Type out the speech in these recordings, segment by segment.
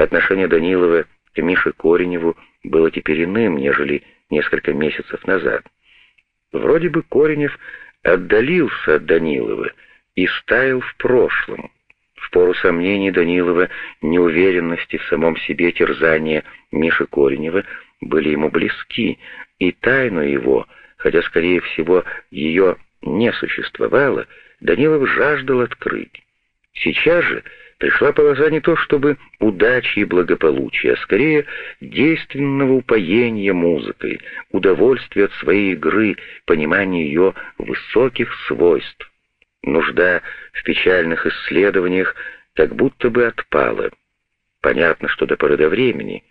Отношение Данилова к Мише Кореневу было теперь иным, нежели несколько месяцев назад. Вроде бы Коренев отдалился от Данилова и стаял в прошлом. В пору сомнений Данилова, неуверенности в самом себе терзания Миши Коренева были ему близки, и тайну его, хотя, скорее всего, ее не существовало, Данилов жаждал открыть. Сейчас же пришла полоса не то чтобы удачи и благополучия, а скорее действенного упоения музыкой, удовольствия от своей игры, понимания ее высоких свойств. Нужда в печальных исследованиях как будто бы отпала. Понятно, что до поры до времени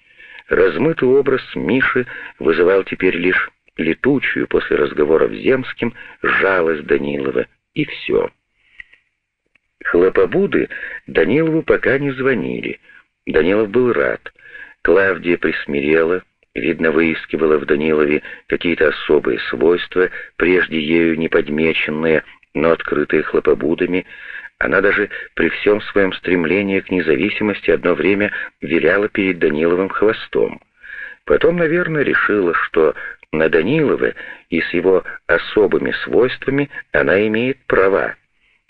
размытый образ Миши вызывал теперь лишь летучую после разговоров с Земским жалость Данилова, и все. Хлопобуды Данилову пока не звонили. Данилов был рад. Клавдия присмирела, видно, выискивала в Данилове какие-то особые свойства, прежде ею не подмеченные, но открытые хлопобудами. Она даже при всем своем стремлении к независимости одно время виляла перед Даниловым хвостом. Потом, наверное, решила, что на Данилова и с его особыми свойствами она имеет права.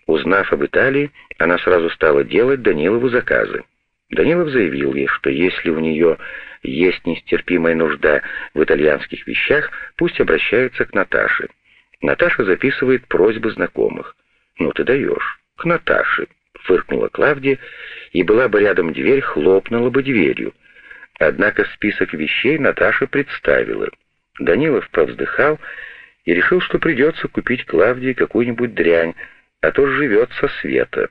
Узнав об Италии, она сразу стала делать Данилову заказы. Данилов заявил ей, что если у нее есть нестерпимая нужда в итальянских вещах, пусть обращается к Наташе. Наташа записывает просьбы знакомых. «Ну ты даешь. К Наташе», — фыркнула Клавдия, и была бы рядом дверь, хлопнула бы дверью. Однако список вещей Наташа представила. Данилов повздыхал и решил, что придется купить Клавдии какую-нибудь дрянь, а то живет со света.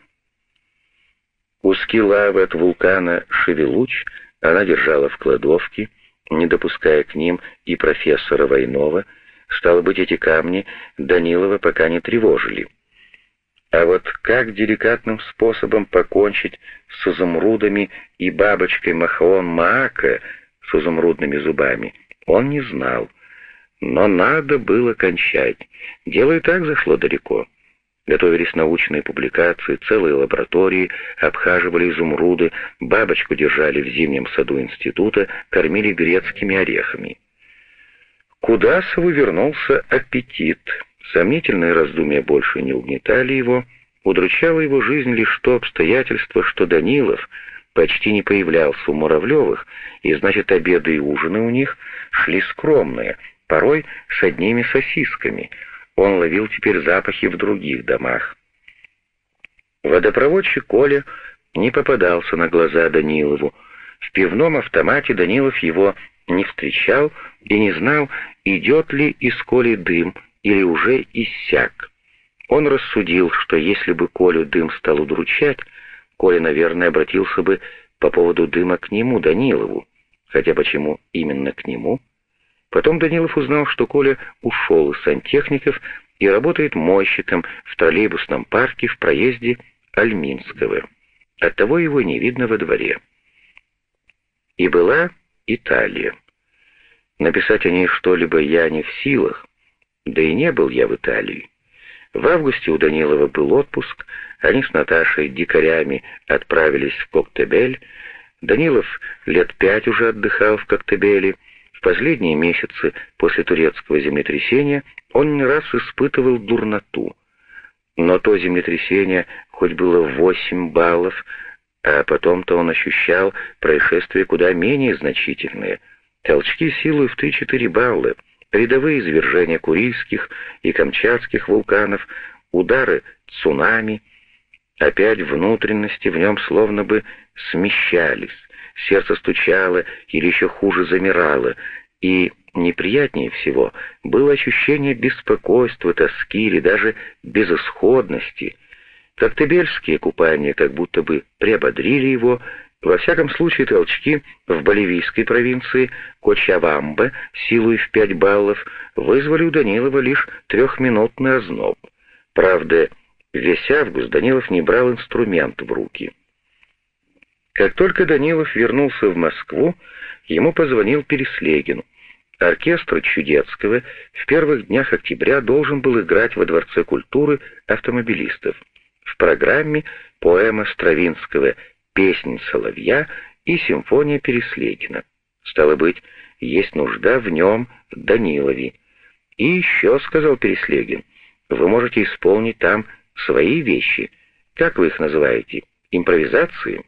Куски лавы от вулкана Шевелуч она держала в кладовке, не допуская к ним и профессора Войнова, Стало быть, эти камни Данилова пока не тревожили. А вот как деликатным способом покончить с изумрудами и бабочкой Махаон Маака с изумрудными зубами, он не знал. Но надо было кончать. Дело и так зашло далеко. Готовились научные публикации, целые лаборатории, обхаживали изумруды, бабочку держали в зимнем саду института, кормили грецкими орехами. Кудасову вернулся аппетит. Сомнительные раздумья больше не угнетали его. Удручало его жизнь лишь то обстоятельство, что Данилов почти не появлялся у Муравлевых, и значит обеды и ужины у них шли скромные, порой с одними сосисками. Он ловил теперь запахи в других домах. Водопроводчик Коля не попадался на глаза Данилову. В пивном автомате Данилов его не встречал и не знал, идет ли из Коли дым или уже иссяк. Он рассудил, что если бы Колю дым стал удручать, Коля, наверное, обратился бы по поводу дыма к нему, Данилову. Хотя почему именно к нему? Потом Данилов узнал, что Коля ушел из сантехников и работает мойщиком в троллейбусном парке в проезде Альминского. Оттого его не видно во дворе. И была Италия. Написать о ней что-либо я не в силах, да и не был я в Италии. В августе у Данилова был отпуск, они с Наташей дикарями отправились в Коктебель. Данилов лет пять уже отдыхал в Коктебеле. В последние месяцы после турецкого землетрясения он не раз испытывал дурноту. Но то землетрясение, хоть было восемь баллов, а потом-то он ощущал происшествия куда менее значительные. Толчки силой в 3-4 балла, рядовые извержения Курильских и Камчатских вулканов, удары цунами. Опять внутренности в нем словно бы смещались, сердце стучало или еще хуже замирало, и неприятнее всего было ощущение беспокойства, тоски или даже безысходности — Коктебельские купания как будто бы приободрили его, во всяком случае толчки в боливийской провинции Кочавамбе силой в пять баллов вызвали у Данилова лишь трехминутный озноб. Правда, весь август Данилов не брал инструмент в руки. Как только Данилов вернулся в Москву, ему позвонил Переслегин. Оркестр Чудецкого в первых днях октября должен был играть во Дворце культуры автомобилистов. В программе поэма Стравинского «Песнь соловья» и «Симфония Переслегина». Стало быть, есть нужда в нем Данилове. «И еще», — сказал Переслегин, — «вы можете исполнить там свои вещи. Как вы их называете? Импровизации?»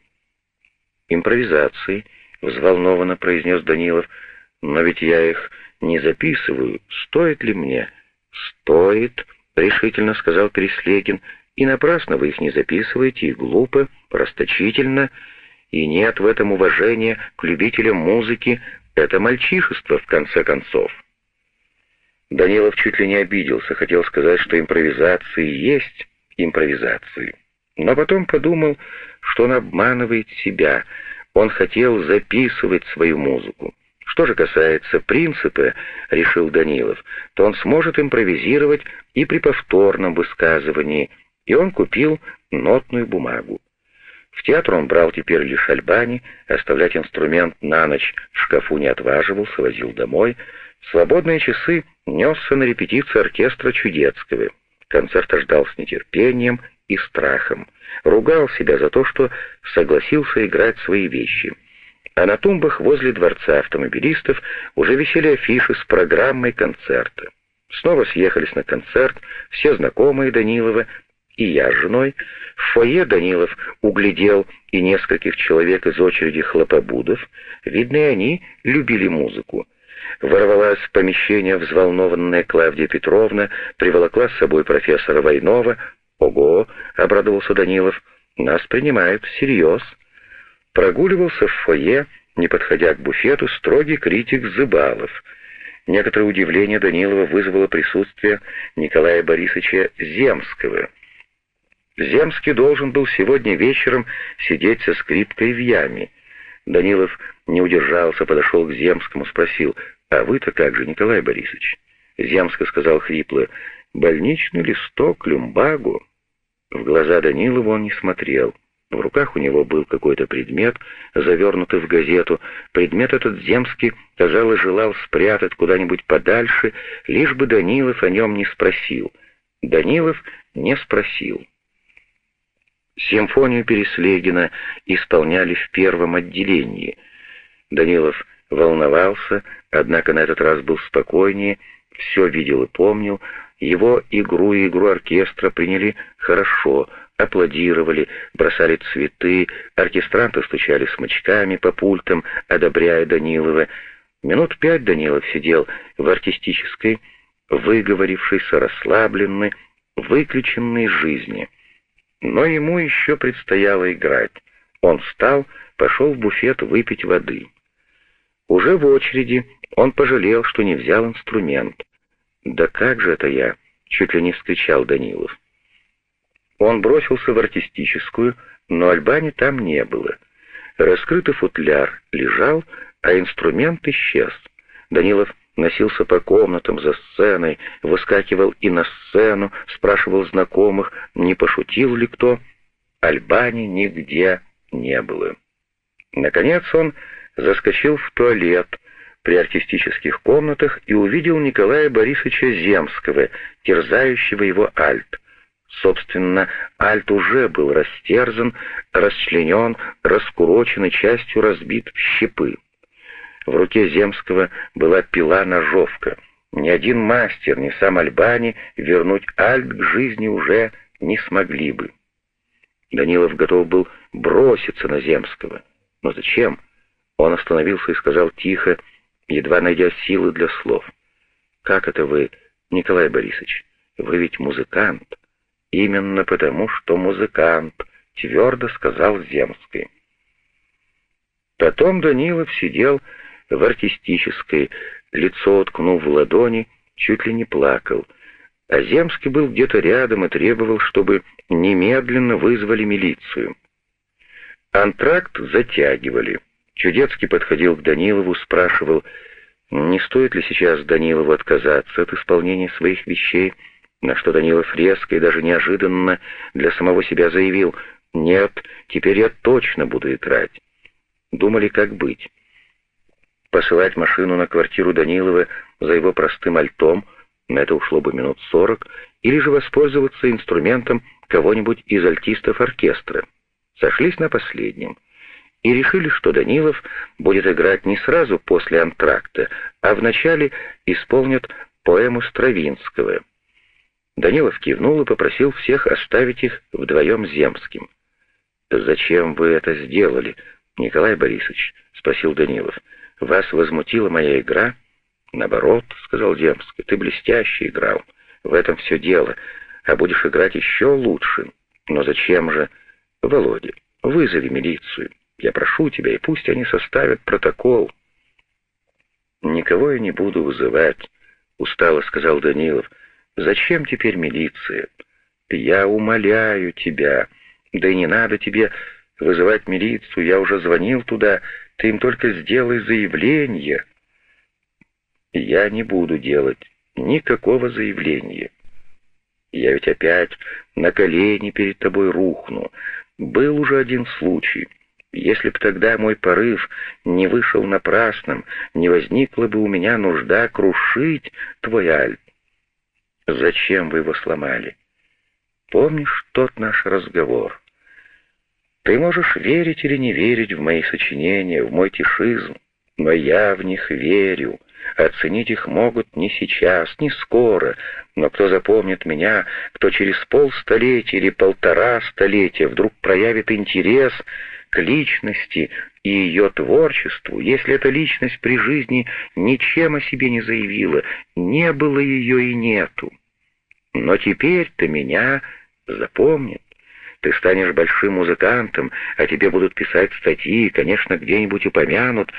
«Импровизации», — взволнованно произнес Данилов, — «но ведь я их не записываю. Стоит ли мне?» «Стоит», — решительно сказал Переслегин, — «и напрасно вы их не записываете, и глупо, расточительно, и нет в этом уважения к любителям музыки, это мальчишество, в конце концов». Данилов чуть ли не обиделся, хотел сказать, что импровизации есть импровизации. Но потом подумал, что он обманывает себя, он хотел записывать свою музыку. Что же касается принципа, решил Данилов, то он сможет импровизировать и при повторном высказывании, и он купил нотную бумагу. В театр он брал теперь лишь альбани, оставлять инструмент на ночь в шкафу не отваживался, возил домой. В свободные часы несся на репетиции оркестра Чудецкого. Концерта ждал с нетерпением и страхом. Ругал себя за то, что согласился играть свои вещи. А на тумбах возле дворца автомобилистов уже висели афиши с программой концерта. Снова съехались на концерт все знакомые Данилова, и я с женой. В фойе Данилов углядел и нескольких человек из очереди хлопобудов. Видно, и они любили музыку. Ворвалась в помещение взволнованная Клавдия Петровна, приволокла с собой профессора Войнова. «Ого!» — обрадовался Данилов. «Нас принимают всерьез». Прогуливался в фойе, не подходя к буфету, строгий критик Зыбалов. Некоторое удивление Данилова вызвало присутствие Николая Борисовича Земского. Земский должен был сегодня вечером сидеть со скрипкой в яме. Данилов не удержался, подошел к Земскому, спросил, «А вы-то как же, Николай Борисович?» Земский сказал хрипло, «Больничный листок, люмбагу». В глаза Данилова он не смотрел. В руках у него был какой-то предмет, завернутый в газету. Предмет этот Земский, казалось, желал спрятать куда-нибудь подальше, лишь бы Данилов о нем не спросил. Данилов не спросил. Симфонию Переслегина исполняли в первом отделении. Данилов волновался, однако на этот раз был спокойнее, все видел и помнил. Его игру и игру оркестра приняли хорошо — аплодировали, бросали цветы, оркестранты стучали смычками по пультам, одобряя Данилова. Минут пять Данилов сидел в артистической, выговорившийся, расслабленный, выключенной жизни. Но ему еще предстояло играть. Он встал, пошел в буфет выпить воды. Уже в очереди он пожалел, что не взял инструмент. «Да как же это я?» — чуть ли не вскричал Данилов. Он бросился в артистическую, но Альбани там не было. Раскрытый футляр лежал, а инструмент исчез. Данилов носился по комнатам за сценой, выскакивал и на сцену, спрашивал знакомых, не пошутил ли кто. Альбани нигде не было. Наконец он заскочил в туалет при артистических комнатах и увидел Николая Борисовича Земского, терзающего его альт. Собственно, Альт уже был растерзан, расчленен, раскурочен и частью разбит в щепы. В руке Земского была пила-ножовка. Ни один мастер, ни сам Альбани вернуть Альт к жизни уже не смогли бы. Данилов готов был броситься на Земского. Но зачем? Он остановился и сказал тихо, едва найдя силы для слов. «Как это вы, Николай Борисович? Вы ведь музыкант». «Именно потому, что музыкант», — твердо сказал Земский. Потом Данилов сидел в артистической, лицо уткнув в ладони, чуть ли не плакал. А Земский был где-то рядом и требовал, чтобы немедленно вызвали милицию. Антракт затягивали. Чудецкий подходил к Данилову, спрашивал, не стоит ли сейчас Данилову отказаться от исполнения своих вещей, на что Данилов резко и даже неожиданно для самого себя заявил «Нет, теперь я точно буду играть». Думали, как быть. Посылать машину на квартиру Данилова за его простым альтом, на это ушло бы минут сорок, или же воспользоваться инструментом кого-нибудь из альтистов оркестра. сошлись на последнем и решили, что Данилов будет играть не сразу после антракта, а вначале исполнит поэму Стравинского. Данилов кивнул и попросил всех оставить их вдвоем с Земским. «Зачем вы это сделали, Николай Борисович?» — спросил Данилов. «Вас возмутила моя игра?» «Наоборот», — сказал Земский, — «ты блестяще играл. В этом все дело. А будешь играть еще лучше. Но зачем же...» «Володя, вызови милицию. Я прошу тебя, и пусть они составят протокол». «Никого я не буду вызывать», — устало сказал Данилов. «Зачем теперь милиция? Я умоляю тебя. Да и не надо тебе вызывать милицию. Я уже звонил туда. Ты им только сделай заявление». «Я не буду делать никакого заявления. Я ведь опять на колени перед тобой рухну. Был уже один случай. Если б тогда мой порыв не вышел напрасным, не возникла бы у меня нужда крушить твой альт. Зачем вы его сломали? Помнишь тот наш разговор? Ты можешь верить или не верить в мои сочинения, в мой тишизм, но я в них верю. Оценить их могут не сейчас, не скоро, но кто запомнит меня, кто через полстолетия или полтора столетия вдруг проявит интерес к личности и ее творчеству, если эта личность при жизни ничем о себе не заявила, не было ее и нету. Но теперь ты меня запомнит. Ты станешь большим музыкантом, а тебе будут писать статьи, конечно, где-нибудь упомянут,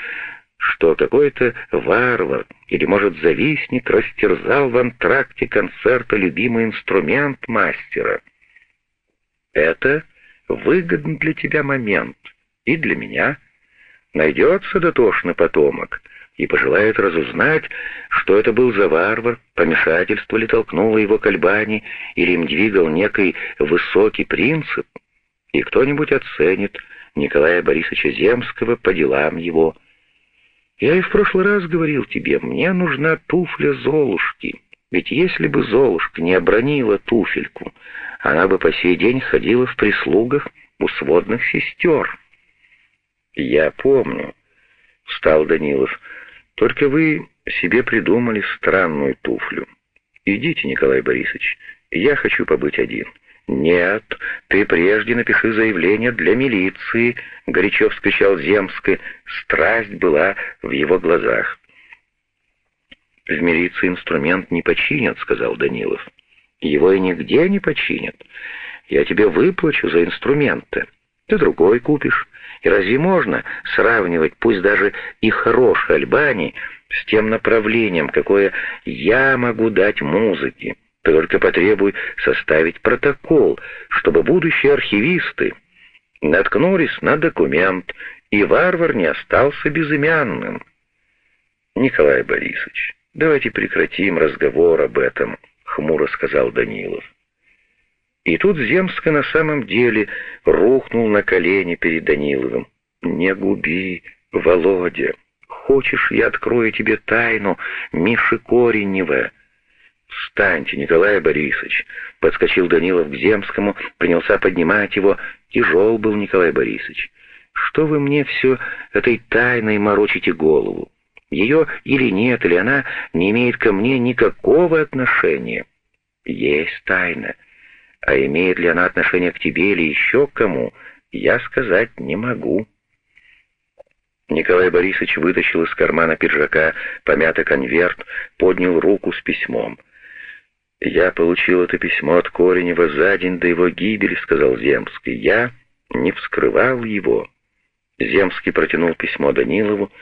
что какой-то варвар или, может, завистник растерзал в антракте концерта любимый инструмент мастера. Это выгодный для тебя момент, и для меня. Найдется дотошный потомок и пожелает разузнать, что это был за варвар, помешательство ли толкнуло его к Альбани, или им двигал некий высокий принцип, и кто-нибудь оценит Николая Борисовича Земского по делам его, я и в прошлый раз говорил тебе, мне нужна туфля Золушки. Ведь если бы Золушка не обронила туфельку, она бы по сей день ходила в прислугах у сводных сестер. Я помню, — встал Данилов, — только вы себе придумали странную туфлю. Идите, Николай Борисович, я хочу побыть один. «Нет, ты прежде напиши заявление для милиции», — горячо вскричал Земский. Страсть была в его глазах. «В милиции инструмент не починят», — сказал Данилов. «Его и нигде не починят. Я тебе выплачу за инструменты. Ты другой купишь. И разве можно сравнивать, пусть даже и хороший Альбани, с тем направлением, какое я могу дать музыке?» Только потребуй составить протокол, чтобы будущие архивисты наткнулись на документ, и варвар не остался безымянным. Николай Борисович, давайте прекратим разговор об этом, хмуро сказал Данилов. И тут Земска на самом деле рухнул на колени перед Даниловым. «Не губи, Володя! Хочешь, я открою тебе тайну Миши Коренева?» «Встаньте, Николай Борисович!» Подскочил Данилов к Земскому, принялся поднимать его. Тяжел был Николай Борисович. «Что вы мне все этой тайной морочите голову? Ее или нет, или она не имеет ко мне никакого отношения?» «Есть тайна. А имеет ли она отношение к тебе или еще к кому, я сказать не могу». Николай Борисович вытащил из кармана пиджака помятый конверт, поднял руку с письмом — «Я получил это письмо от Коренева за день до его гибели», — сказал Земский. «Я не вскрывал его». Земский протянул письмо Данилову.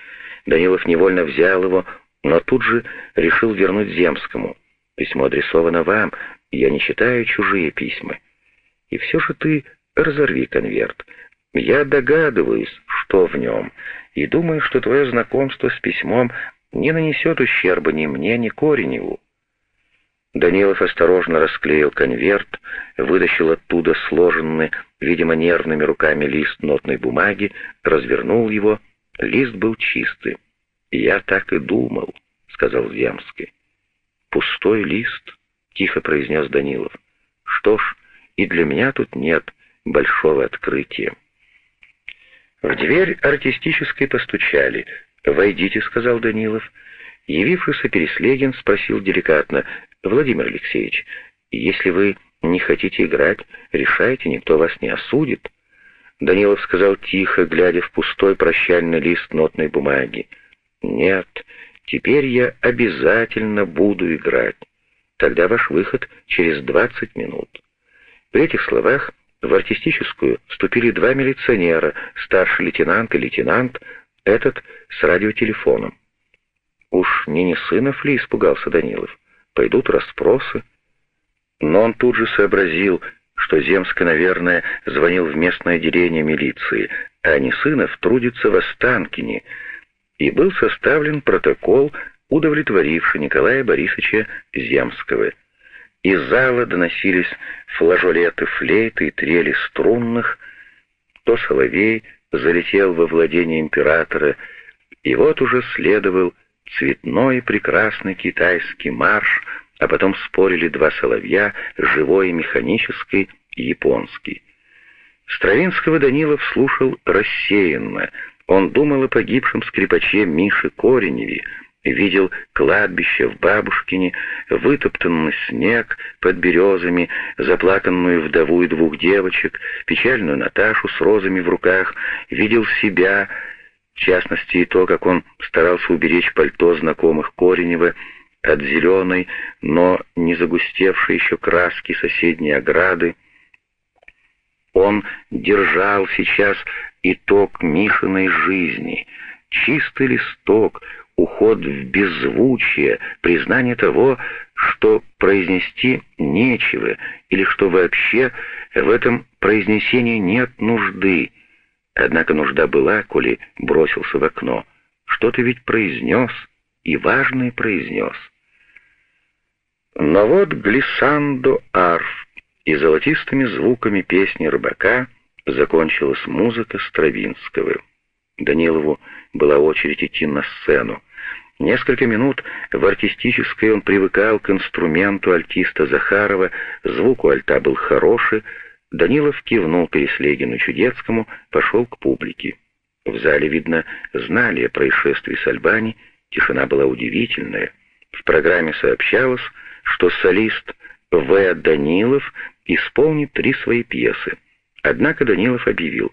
Данилов невольно взял его, но тут же решил вернуть Земскому. «Письмо адресовано вам, я не читаю чужие письма. И все же ты разорви конверт. Я догадываюсь, что в нем, и думаю, что твое знакомство с письмом не нанесет ущерба ни мне, ни Кореневу. Данилов осторожно расклеил конверт, вытащил оттуда сложенный, видимо, нервными руками лист нотной бумаги, развернул его. Лист был чистый. «Я так и думал», — сказал Земский. «Пустой лист», — тихо произнес Данилов. «Что ж, и для меня тут нет большого открытия». В дверь артистической постучали. «Войдите», — сказал Данилов. Явившийся Переслегин спросил деликатно, «Владимир Алексеевич, если вы не хотите играть, решайте, никто вас не осудит». Данилов сказал тихо, глядя в пустой прощальный лист нотной бумаги. «Нет, теперь я обязательно буду играть. Тогда ваш выход через двадцать минут». При этих словах в артистическую вступили два милиционера, старший лейтенант и лейтенант, этот с радиотелефоном. Уж не не сынов ли испугался Данилов? Пойдут расспросы. Но он тут же сообразил, что Земска, наверное, звонил в местное отделение милиции, а Несынов трудится в Останкине, и был составлен протокол, удовлетворивший Николая Борисовича Земского. Из зала доносились флажолеты флейты и трели струнных, то соловей залетел во владение императора, и вот уже следовал цветной прекрасный китайский марш, а потом спорили два соловья, живой и механический, японский. Стравинского Данилов слушал рассеянно. Он думал о погибшем скрипаче Мише Кореневе, видел кладбище в Бабушкине, вытоптанный снег под березами, заплаканную вдову и двух девочек, печальную Наташу с розами в руках, видел себя, в частности и то, как он старался уберечь пальто знакомых Коренева от зеленой, но не загустевшей еще краски соседней ограды. Он держал сейчас итог Мишиной жизни, чистый листок, уход в беззвучие, признание того, что произнести нечего, или что вообще в этом произнесении нет нужды. Однако нужда была, коли бросился в окно. Что ты ведь произнес, и важное произнес. Но вот глиссандо арф, и золотистыми звуками песни рыбака закончилась музыка Стравинского. Данилову была очередь идти на сцену. Несколько минут в артистической он привыкал к инструменту альтиста Захарова, звук у альта был хороший. Данилов кивнул Переслегину Чудецкому, пошел к публике. В зале, видно, знали о происшествии с Альбани, тишина была удивительная. В программе сообщалось, что солист В. Данилов исполнит три свои пьесы. Однако Данилов объявил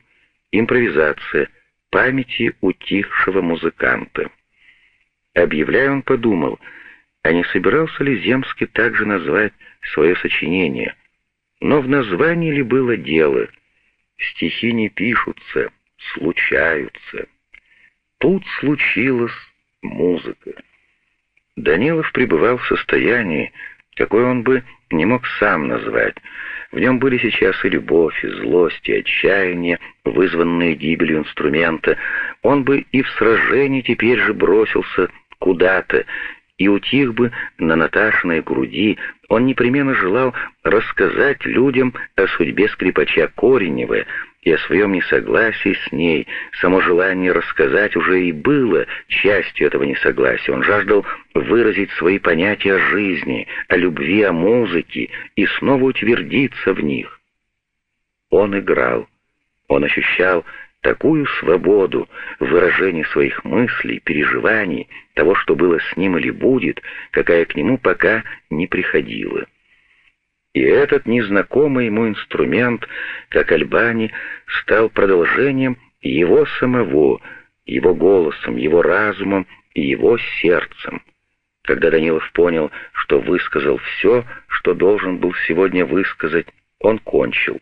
«Импровизация памяти утихшего музыканта». Объявляя, он подумал, а не собирался ли Земский также назвать свое сочинение. Но в названии ли было дело? Стихи не пишутся, случаются. Тут случилась музыка. Данилов пребывал в состоянии, какое он бы не мог сам назвать. В нем были сейчас и любовь, и злость, и отчаяние, вызванные гибелью инструмента. Он бы и в сражении теперь же бросился куда-то, и утих бы на Наташиной груди, он непременно желал рассказать людям о судьбе скрипача Коренева и о своем несогласии с ней. Само желание рассказать уже и было частью этого несогласия. Он жаждал выразить свои понятия о жизни, о любви, о музыке и снова утвердиться в них. Он играл. Он ощущал такую свободу в выражении своих мыслей, переживаний, того, что было с ним или будет, какая к нему пока не приходила. И этот незнакомый ему инструмент, как Альбани, стал продолжением его самого, его голосом, его разумом и его сердцем. Когда Данилов понял, что высказал все, что должен был сегодня высказать, он кончил.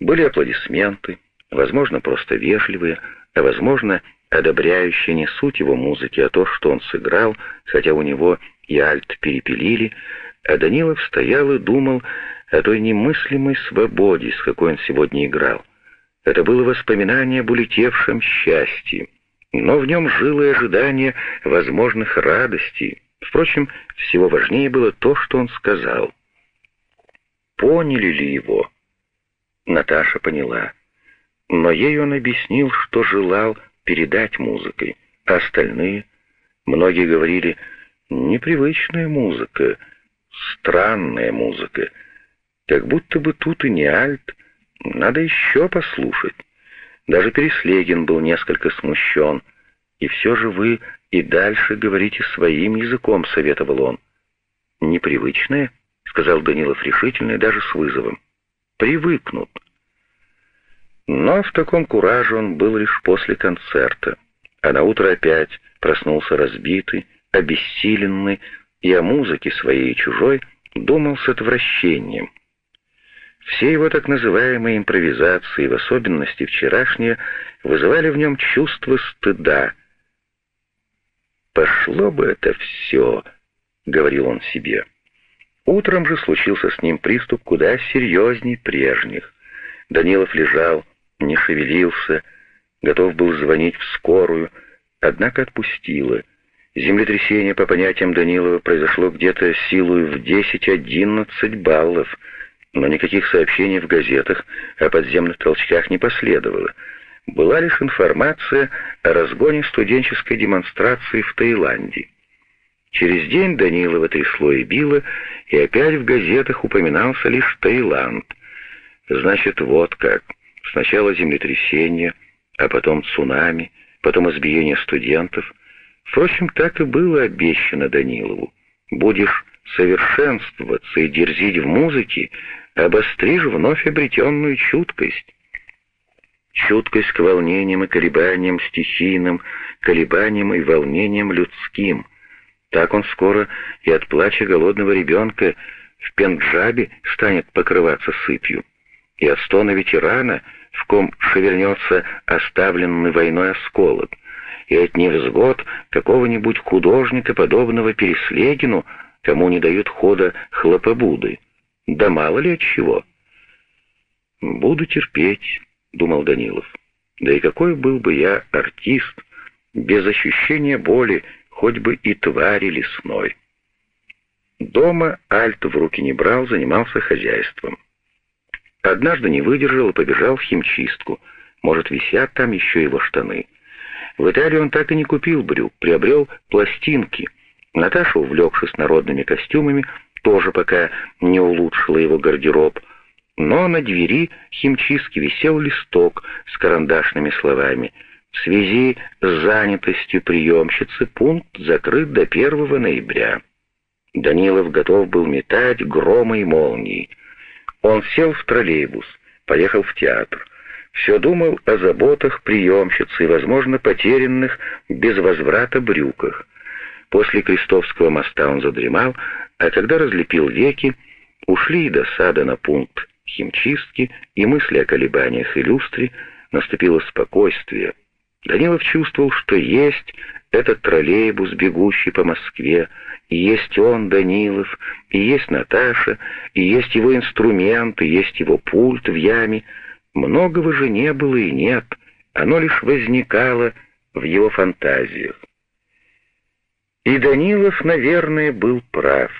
Были аплодисменты, возможно, просто вежливые, а возможно, одобряющие не суть его музыки, а то, что он сыграл, хотя у него и альт перепилили, а Данилов стоял и думал о той немыслимой свободе, с какой он сегодня играл. Это было воспоминание об улетевшем счастье, но в нем жило и ожидание возможных радостей. Впрочем, всего важнее было то, что он сказал. Поняли ли его? Наташа поняла но ей он объяснил, что желал передать музыкой, а остальные, многие говорили, непривычная музыка, странная музыка, как будто бы тут и не альт, надо еще послушать. Даже Переслегин был несколько смущен. «И все же вы и дальше говорите своим языком», — советовал он. «Непривычное?» — сказал Данилов решительно даже с вызовом. «Привыкнут». Но в таком кураже он был лишь после концерта, а на утро опять проснулся разбитый, обессиленный, и о музыке своей и чужой думал с отвращением. Все его так называемые импровизации, в особенности вчерашние, вызывали в нем чувство стыда. «Пошло бы это все», — говорил он себе. Утром же случился с ним приступ куда серьезней прежних. Данилов лежал, не шевелился, готов был звонить в скорую, однако отпустила. Землетрясение, по понятиям Данилова, произошло где-то силой в 10-11 баллов, но никаких сообщений в газетах о подземных толчках не последовало. Была лишь информация о разгоне студенческой демонстрации в Таиланде. Через день Данилова трясло и било, и опять в газетах упоминался лишь Таиланд. Значит, вот как. Сначала землетрясение, а потом цунами, потом избиение студентов. Впрочем, так и было обещано Данилову. Будешь совершенствоваться и дерзить в музыке, обостришь вновь обретенную чуткость. Чуткость к волнениям и колебаниям стихийным, колебаниям и волнениям людским. Так он скоро и от плача голодного ребенка в Пенджабе станет покрываться сыпью, и от стона ветерана, в ком шевернется оставленный войной осколок, и от невзгод какого-нибудь художника, подобного Переслегину, кому не дают хода хлопобуды. Да мало ли от чего. «Буду терпеть», — думал Данилов. «Да и какой был бы я артист, без ощущения боли, хоть бы и твари лесной». Дома Альт в руки не брал, занимался хозяйством. Однажды не выдержал и побежал в химчистку. Может, висят там еще его штаны. В Италии он так и не купил брюк, приобрел пластинки. Наташа, увлекшись народными костюмами, тоже пока не улучшила его гардероб, но на двери химчистки висел листок с карандашными словами «В связи с занятостью приемщицы пункт закрыт до 1 ноября». Данилов готов был метать громы и молнии. Он сел в троллейбус, поехал в театр. Все думал о заботах приемщицы и, возможно, потерянных без возврата брюках. После Крестовского моста он задремал, а когда разлепил веки, ушли и досада на пункт химчистки, и мысли о колебаниях и люстре, наступило спокойствие. Данилов чувствовал, что есть этот троллейбус, бегущий по Москве, и есть он, Данилов, и есть Наташа, и есть его инструменты, есть его пульт в яме. Многого же не было и нет, оно лишь возникало в его фантазиях. И Данилов, наверное, был прав.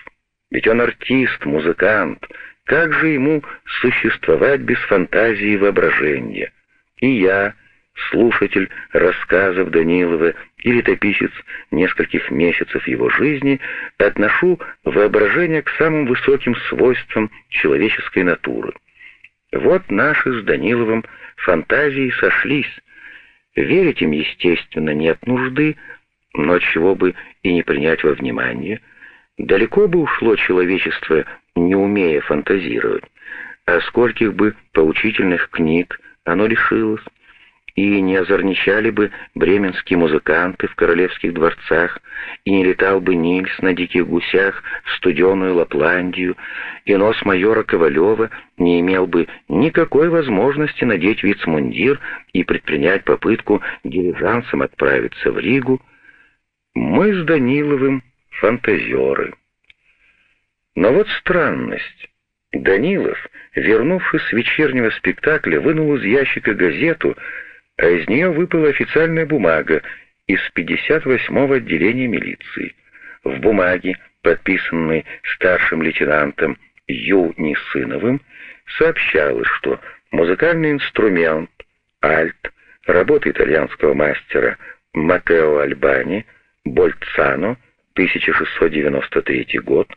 Ведь он артист, музыкант. Как же ему существовать без фантазии и воображения? И я, слушатель рассказов Данилова и летописец нескольких месяцев его жизни, отношу воображение к самым высоким свойствам человеческой натуры. Вот наши с Даниловым фантазии сошлись. Верить им, естественно, нет нужды, но чего бы и не принять во внимание — Далеко бы ушло человечество, не умея фантазировать, а скольких бы поучительных книг оно лишилось, и не озорничали бы бременские музыканты в королевских дворцах, и не летал бы Нильс на диких гусях в студеную Лапландию, и нос майора Ковалева не имел бы никакой возможности надеть вицмундир и предпринять попытку дирижансом отправиться в Ригу. Мы с Даниловым фантазеры. Но вот странность. Данилов, вернувшись с вечернего спектакля, вынул из ящика газету, а из нее выпала официальная бумага из 58-го отделения милиции. В бумаге, подписанной старшим лейтенантом Ю. Несыновым, сообщалось, что музыкальный инструмент «Альт» работы итальянского мастера Матео Альбани Больцано — 1693 год,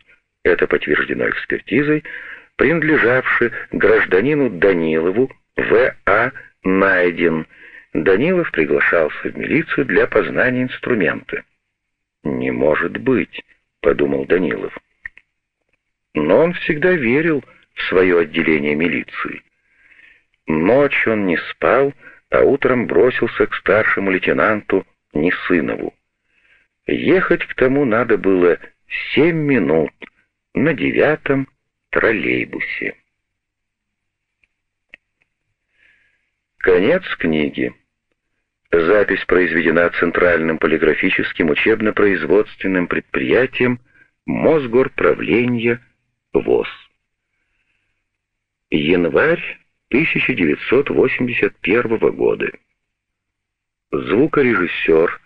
это подтверждено экспертизой, принадлежавший гражданину Данилову В.А. найден Данилов приглашался в милицию для познания инструмента. «Не может быть», — подумал Данилов. Но он всегда верил в свое отделение милиции. Ночь он не спал, а утром бросился к старшему лейтенанту Несынову. Ехать к тому надо было семь минут на девятом троллейбусе. Конец книги. Запись произведена Центральным полиграфическим учебно-производственным предприятием Мосгорправления ВОЗ. Январь 1981 года. Звукорежиссер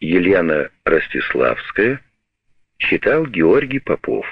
Елена Ростиславская читал Георгий Попов.